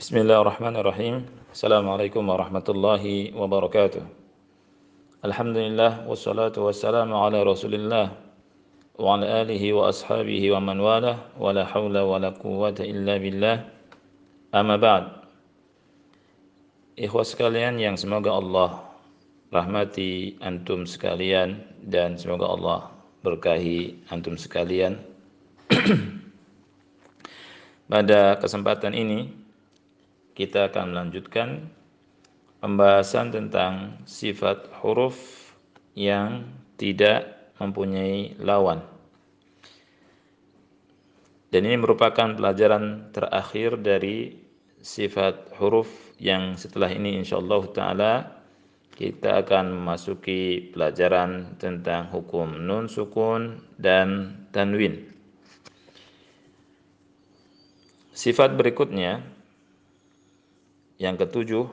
Bismillahirrahmanirrahim. Assalamualaikum warahmatullahi wabarakatuh. Alhamdulillah wassalatu wassalamu ala Rasulillah wa ala alihi wa ashabihi wa man wala wa la hawla wa la quwwata illa billah. Amma ba'd. Ikhwah sekalian yang semoga Allah rahmati antum sekalian dan semoga Allah berkahi antum sekalian. Pada kesempatan ini kita akan melanjutkan pembahasan tentang sifat huruf yang tidak mempunyai lawan. Dan ini merupakan pelajaran terakhir dari sifat huruf yang setelah ini insyaallah taala kita akan memasuki pelajaran tentang hukum nun sukun dan tanwin. Sifat berikutnya yang ketujuh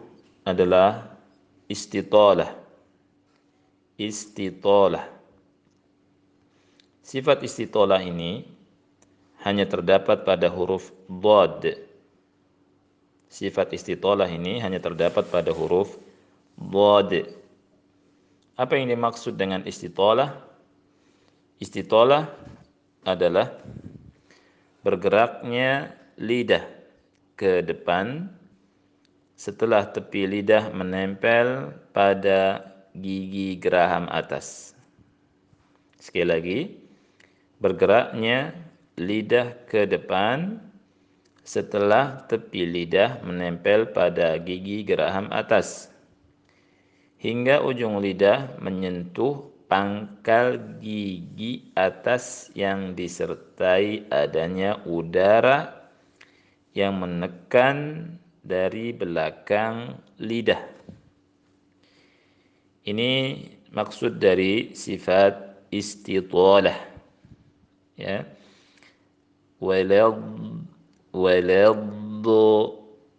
adalah istitalah. Istitalah. Sifat istitalah ini hanya terdapat pada huruf dhad Sifat istitolah ini hanya terdapat pada huruf dhad. Apa yang dimaksud dengan istitolah? Istitolah adalah bergeraknya lidah ke depan setelah tepi lidah menempel pada gigi geraham atas. Sekali lagi, bergeraknya lidah ke depan setelah tepi lidah menempel pada gigi geraham atas hingga ujung lidah menyentuh pangkal gigi atas yang disertai adanya udara yang menekan dari belakang lidah. Ini maksud dari sifat istitalah. Ya. Walad waladdu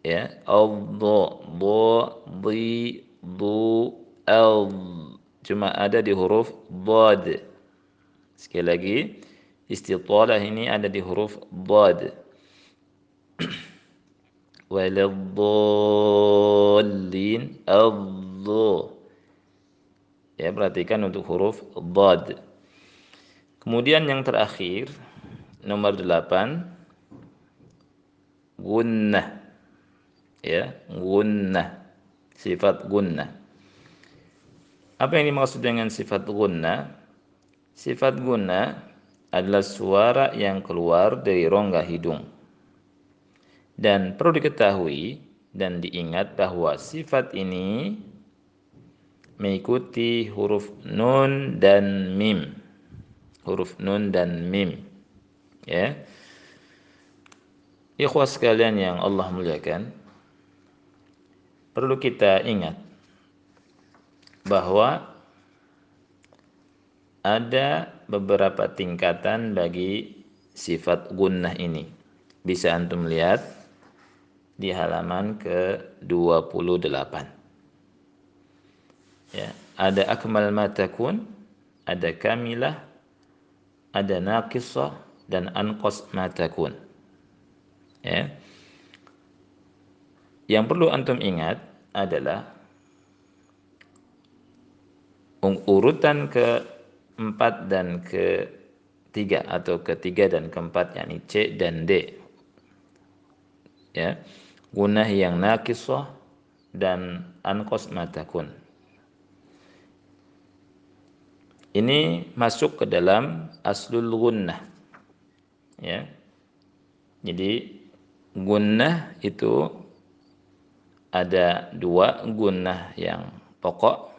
ya addu du di du al cuma ada di huruf dad sekali lagi istitalah ini ada di huruf dad waladdallin addu ya perhatikan untuk huruf dad. Kemudian yang terakhir nomor delapan gunnah. Ya gunnah. Sifat gunnah. Apa yang dimaksud dengan sifat gunnah? Sifat gunnah adalah suara yang keluar dari rongga hidung dan perlu diketahui dan diingat bahwa sifat ini mengikuti huruf nun dan mim. Huruf nun dan mim. Ya. Ikhwas sekalian yang Allah muliakan, perlu kita ingat bahwa ada beberapa tingkatan bagi sifat gunnah ini. Bisa antum lihat di halaman ke-28. Ya, ada akmal matakun, ada kamilah, ada naqisah dan anqas matakun. Ya. Yang perlu antum ingat adalah urutan keempat dan ketiga atau ketiga dan keempat yakni C dan D. Ya. Gunah yang nakisah dan ankos matakun. Ini masuk ke dalam aslul gunnah. Ya. Jadi gunnah itu ada dua gunnah yang pokok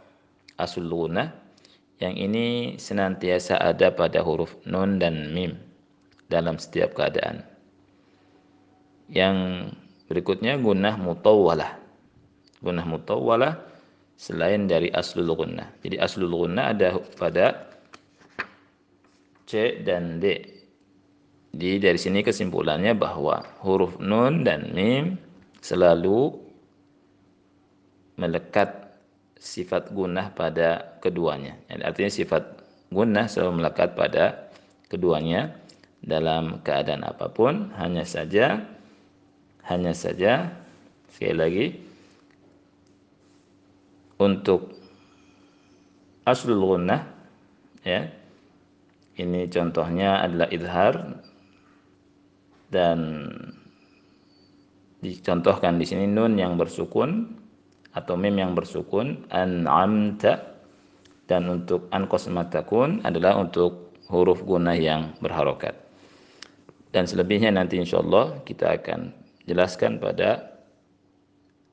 asul gunnah yang ini senantiasa ada pada huruf nun dan mim dalam setiap keadaan. Yang berikutnya gunnah mutawwalah. Gunnah mutawwalah selain dari aslul gunnah. Jadi aslul gunnah ada pada C dan D. Jadi dari sini kesimpulannya bahwa huruf nun dan mim selalu melekat sifat gunah pada keduanya. Jadi artinya sifat gunah selalu melekat pada keduanya dalam keadaan apa pun, hanya saja hanya saja sekali lagi untuk aslul gunnah ya ini contohnya adalah idhar dan dicontohkan di sini nun yang bersukun atau mim yang bersukun an'amta dan untuk ankos matakun adalah untuk huruf guna yang berharokat. Dan selebihnya nanti insyaallah kita akan jelaskan pada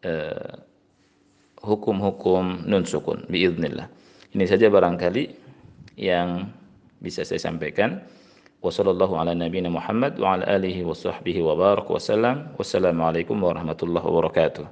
uh, hukum-hukum nun sukun biiznillah ini saja barangkali yang bisa saya sampaikan ala nabiyina Muhammad wa ala alihi wa sahbihi wa. Wassalamualaikum warahmatullahi wabarakatuh.